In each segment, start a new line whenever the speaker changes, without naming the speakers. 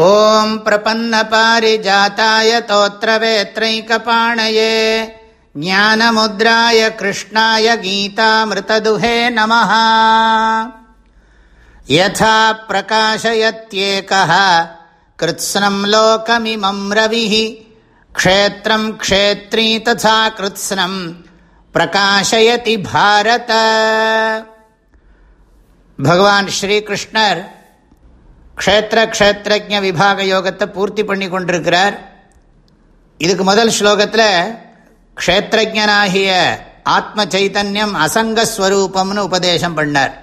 ॐ प्रपन्नपारिजाताय तोत्रवेत्रैकपाणये, ज्ञानमुद्राय कृष्णाय गीतामृतदुहे नमः। यथा प्रकाशयत्येकः कृत्स्नम् लोकमिमम् रविः क्षेत्रम् क्षेत्री तथा कृत्स्नम् प्रकाशयति भारत। भगवान् க்ஷேத்திர க்ஷேத்திரஜ விபாக யோகத்தை பூர்த்தி பண்ணி கொண்டிருக்கிறார். இதுக்கு முதல் ஸ்லோகத்தில் க்ஷேத்திரஜனாகிய ஆத்ம சைத்தன்யம் அசங்கஸ்வரூபம்னு உபதேசம் பண்ணார்.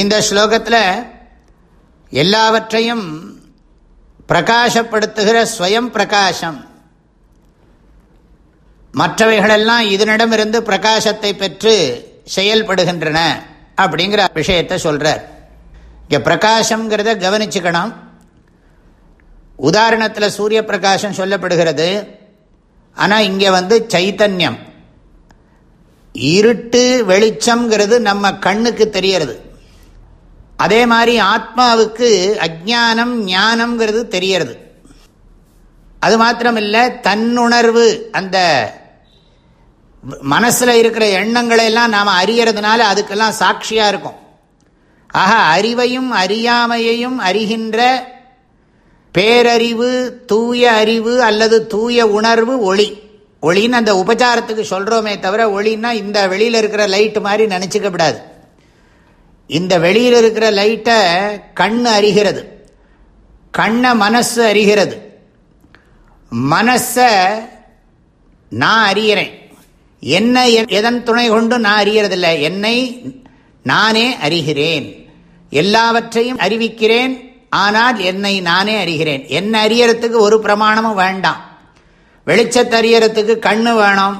இந்த ஸ்லோகத்தில் எல்லாவற்றையும் பிரகாசப்படுத்துகிற ஸ்வயம் பிரகாசம். மற்றவைகளெல்லாம் இதனிடமிருந்து பிரகாசத்தை பெற்று செயல்படுகின்றன அப்படிங்கிற விஷயத்தை சொல்கிறார் இங்கே பிரகாசங்கிறத கவனிச்சுக்கணும். உதாரணத்தில் சூரிய பிரகாசம் சொல்லப்படுகிறது. ஆனால் இங்கே வந்து சைத்தன்யம். இருட்டு வெளிச்சம்ங்கிறது நம்ம கண்ணுக்கு தெரியறது அதே மாதிரி ஆத்மாவுக்கு அஜானம் ஞானம்ங்கிறது தெரியறது அது மாத்திரமில்லை தன்னுணர்வு அந்த மனசில் இருக்கிற எண்ணங்களை எல்லாம் நாம் அறியறதுனால அதுக்கெல்லாம் சாட்சியாக இருக்கும். ஆக அறிவையும் அறியாமையையும் அறிகின்ற பேரறிவு தூய அறிவு அல்லது தூய உணர்வு ஒளி. ஒளின்னு அந்த உபச்சாரத்துக்கு சொல்கிறோமே தவிர ஒளின்னா இந்த வெளியில் இருக்கிற லைட்டு மாதிரி நினச்சிக்கப்படாது இந்த வெளியில் இருக்கிற லைட்டை கண் அறிகிறது. கண்ணை மனசு அறிகிறது. மனசை நான் அறிகிறேன். என்ன எதன் துணை கொண்டு நான் அறிகிறதில்லை. என்னை நானே அறிகிறேன். எல்லாவற்றையும் அறிவிக்கிறேன். ஆனால் என்னை நானே அறிகிறேன். என்ன அறியறதுக்கு ஒரு பிரமாணமும் வேண்டாம். வெளிச்சத்தை அறியறதுக்கு கண்ணு வேணும்.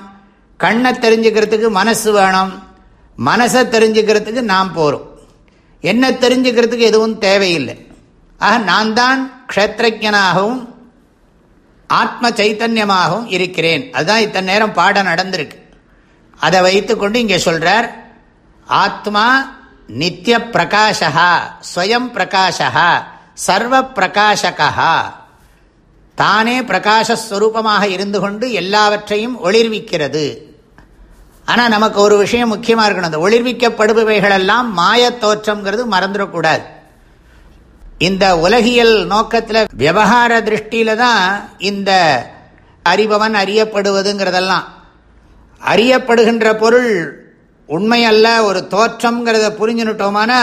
கண்ணை தெரிஞ்சுக்கிறதுக்கு மனசு வேணும். மனசை தெரிஞ்சுக்கிறதுக்கு நாம் போகிறோம் என்ன தெரிஞ்சுக்கிறதுக்கு எதுவும் தேவையில்லை. ஆக நான் தான் க்ஷேத்திரஜனாகவும் ஆத்ம சைத்தன்யமாகவும் இருக்கிறேன். அதுதான் இத்தனை நேரம் பாடம் நடந்திருக்கு. அதை வைத்துக்கொண்டு இங்கே சொல்கிறார் ஆத்மா நித்திய பிரகாஷா ஸ்வயம் பிரகாஷா சர்வ பிரகாஷகா தானே பிரகாசஸ்வரூபமாக இருந்து கொண்டு எல்லாவற்றையும் ஒளிர்விக்கிறது. ஆனால் நமக்கு ஒரு விஷயம் முக்கியமாக இருக்கணும். அந்த ஒளிர்விக்கப்படுபவைகளெல்லாம் மாயத் தோற்றம்ங்கிறது மறந்துடக்கூடாது. இந்த உலகியல் நோக்கத்தில் விவகார திருஷ்டியில தான் இந்த அறிபவன் அறியப்படுவதுங்கிறதெல்லாம். அறியப்படுகின்ற பொருள் உண்மையல்ல ஒரு தோற்றம்ங்கிறத புரிஞ்சுனுட்டோமானா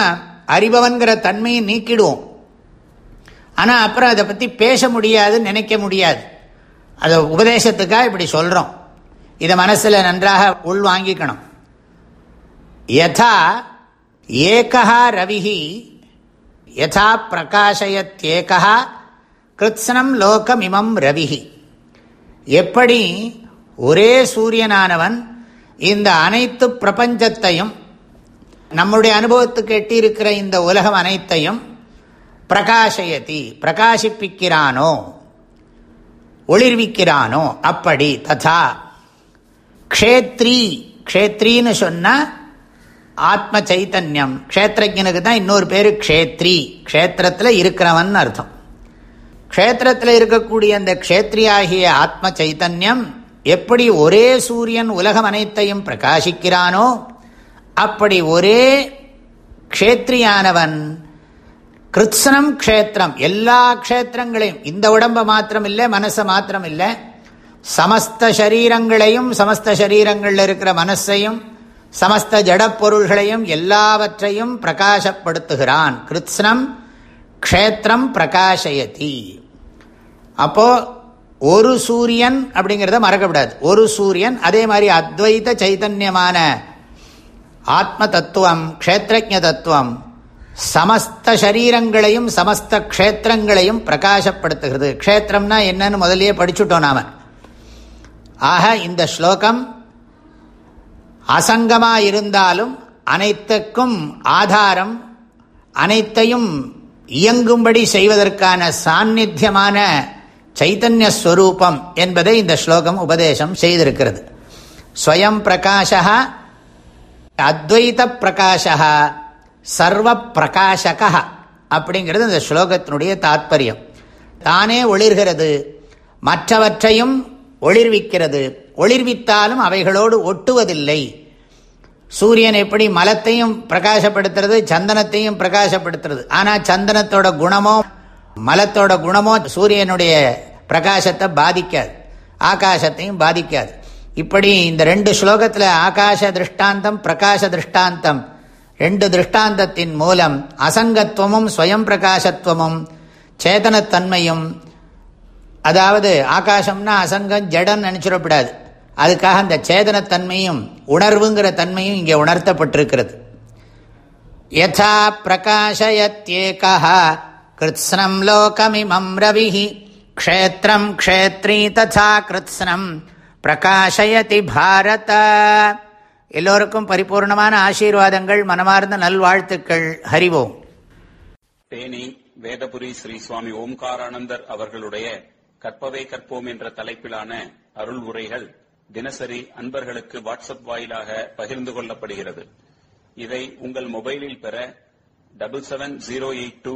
அறிபவன்கிற தன்மையை நீக்கிடுவோம். ஆனால் அப்புறம் அதை பற்றி பேச முடியாது நினைக்க முடியாது. அதை உபதேசத்துக்காக இப்படி சொல்கிறோம் இதை மனசில் நன்றாக உள் வாங்கிக்கணும். யதா ஏகா ரவிஹி யதா பிரகாஷயத்யேகா கிருத்ஸ்னம் லோகமிமம் ரவிஹி. எப்படி ஒரே சூரியனானவன் இந்த அனைத்து பிரபஞ்சத்தையும் நம்முடைய அனுபவத்துக்கு எட்டியிருக்கிற இந்த உலகம் அனைத்தையும் பிரகாஷயதி பிரகாசிப்பிக்கிறானோ ஒளிர்விக்கிறானோ அப்படி ததா. க்ஷேத்ரி க்ஷேத்ரின்னு சொன்னால் ஆத்ம சைத்தன்யம் க்ஷேத்திரஜனுக்கு தான் இன்னொரு பேர் க்ஷேத்ரி. க்ஷேத்திரத்தில் இருக்கிறவன் அர்த்தம். க்ஷேத்திரத்தில் இருக்கக்கூடிய அந்த க்ஷேத்ரியாகிய ஆத்ம சைத்தன்யம் எப்படி ஒரே சூரியன் உலகம் அனைத்தையும் பிரகாசிக்கிறானோ அப்படி ஒரே க்ஷேத்ரியானவன் கிருத்ஸ்னம் க்ஷேத்திரம் எல்லா க்ஷேத்திரங்களையும் இந்த உடம்பை மாத்திரம் இல்லை மனசை மாத்திரம் இல்லை சமஸ்த சரீரங்களையும் சமஸ்த சரீரங்களில் இருக்கிற மனசையும் சமஸ்த ஜடப்பொருள்களையும் எல்லாவற்றையும் பிரகாசப்படுத்துகிறான். கிருத்ஸ்னம் க்ஷேத்திரம் பிரகாசயதி. அப்போ ஒரு சூரியன் அப்படிங்கிறத மறக்கப்படாது ஒரு சூரியன் அதே மாதிரி அத்வைத சைதன்யமான ஆத்ம தத்துவம் க்ஷேத்ரஜ தத்துவம் சமஸ்த சரீரங்களையும் சமஸ்த க்ஷேத்திரங்களையும் பிரகாசப்படுத்துகிறது. க்ஷேத்திரம்னா என்னன்னு முதலியே படிச்சுட்டோம் நாம. ஆக இந்த ஸ்லோகம் அசங்கமாக இருந்தாலும் அனைத்துக்கும் ஆதாரம் அனைத்தையும் இயங்கும்படி செய்வதற்கான சாநித்தியமான சைத்தன்யஸ்வரூபம் என்பதை இந்த ஸ்லோகம் உபதேசம் செய்திருக்கிறது. ஸ்வயம் பிரகாஷா அத்வைத பிரகாஷா சர்வ பிரகாஷக அப்படிங்கிறது இந்த ஸ்லோகத்தினுடைய தாத்பரியம். தானே ஒளிர்கிறது மற்றவற்றையும் ஒளிர்விக்கிறது. ஒளிர்வித்தாலும் அவைகளோடு ஒட்டுவதில்லை. சூரியன் எப்படி மலத்தையும் பிரகாசப்படுத்துறது சந்தனத்தையும் பிரகாசப்படுத்துறது. ஆனால் சந்தனத்தோட குணமோ மலத்தோட குணமோ சூரியனுடைய பிரகாசத்தை பாதிக்காது. ஆகாசத்தையும் பாதிக்காது. இப்படி இந்த ரெண்டு ஸ்லோகத்தில் ஆகாச திருஷ்டாந்தம் பிரகாச திருஷ்டாந்தம் ரெண்டு திருஷ்டாந்தத்தின் மூலம் அசங்கத்துவமும் ஸ்வயம் பிரகாசத்துவமும் சேதனத்தன்மையும் அதாவது ஆகாசம்னா அசங்கம் ஜடன் நினச்சிடப்படாது அதுக்காக அந்த சேதனத்தன்மையும் உணர்வுங்கிற தன்மையும் இங்கே உணர்த்தப்பட்டிருக்கிறது. யதா பிரகாசயத்யேகா கிருத்ஸ்னம் லோகமிமம் ரவி க்ஷேத்திரம் க்ஷேத்ரி ததா கிருத்ஸ்னம் பிரகாஷயதி பாரத எல்லோருக்கும் பரிபூர்ணமான ஆசீர்வாதங்கள் மனமார்ந்த நல்வாழ்த்துக்கள். ஹரிவோம்
தேனி வேதபுரி ஸ்ரீ சுவாமி ஓம்காரானந்தர் அவர்களுடைய கற்பவை கற்போம் என்ற தலைப்பிலான அருள் உரைகள் தினசரி அன்பர்களுக்கு வாட்ஸ்அப் வாயிலாக பகிர்ந்து கொள்ளப்படுகிறது. இதை உங்கள் மொபைலில் பெற double seven zero eight two